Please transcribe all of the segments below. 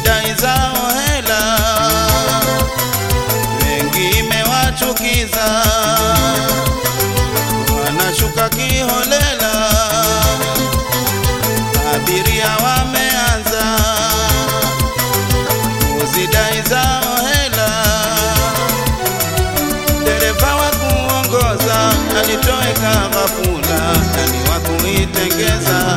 kudai zao hela, wengi imewachukiza, wanashuka kiholela, abiria wameanza. Kuzidai zao hela, dereva wa kuongoza alitoweka ghafula, yani wakuitengeza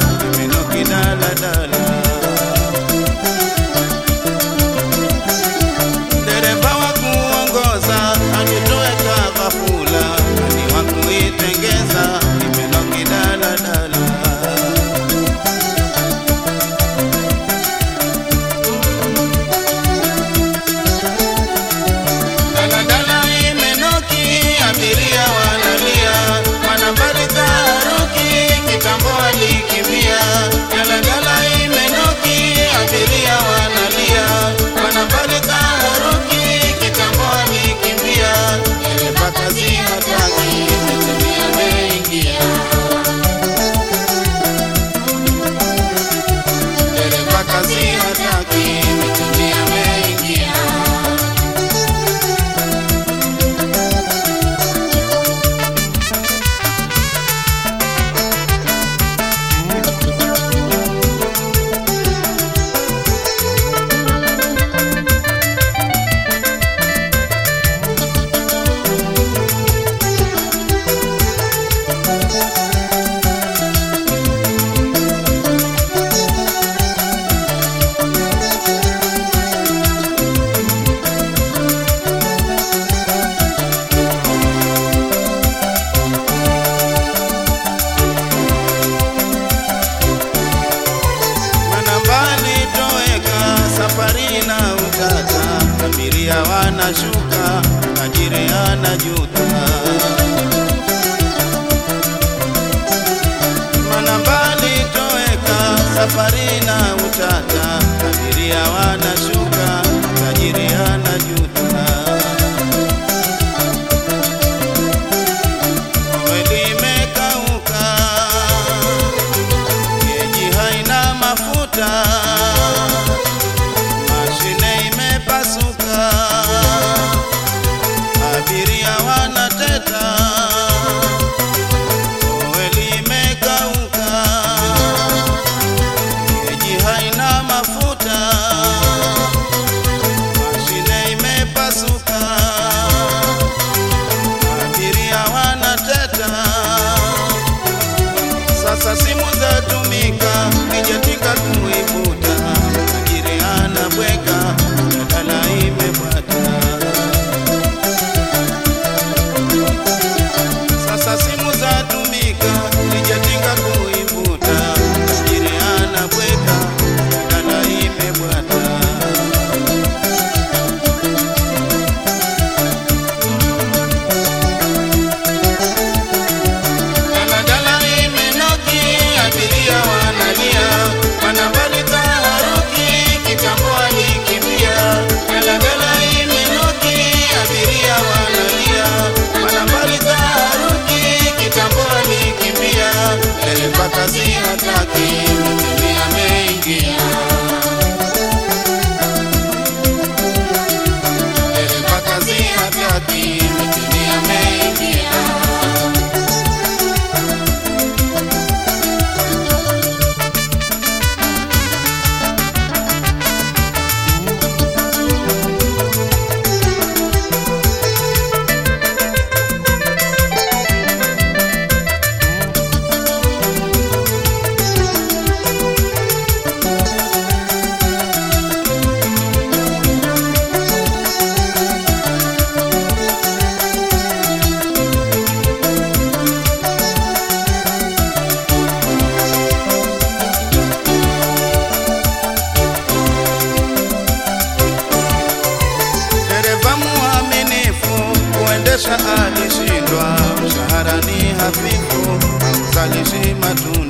hafifu, hauzalishi matunda.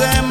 se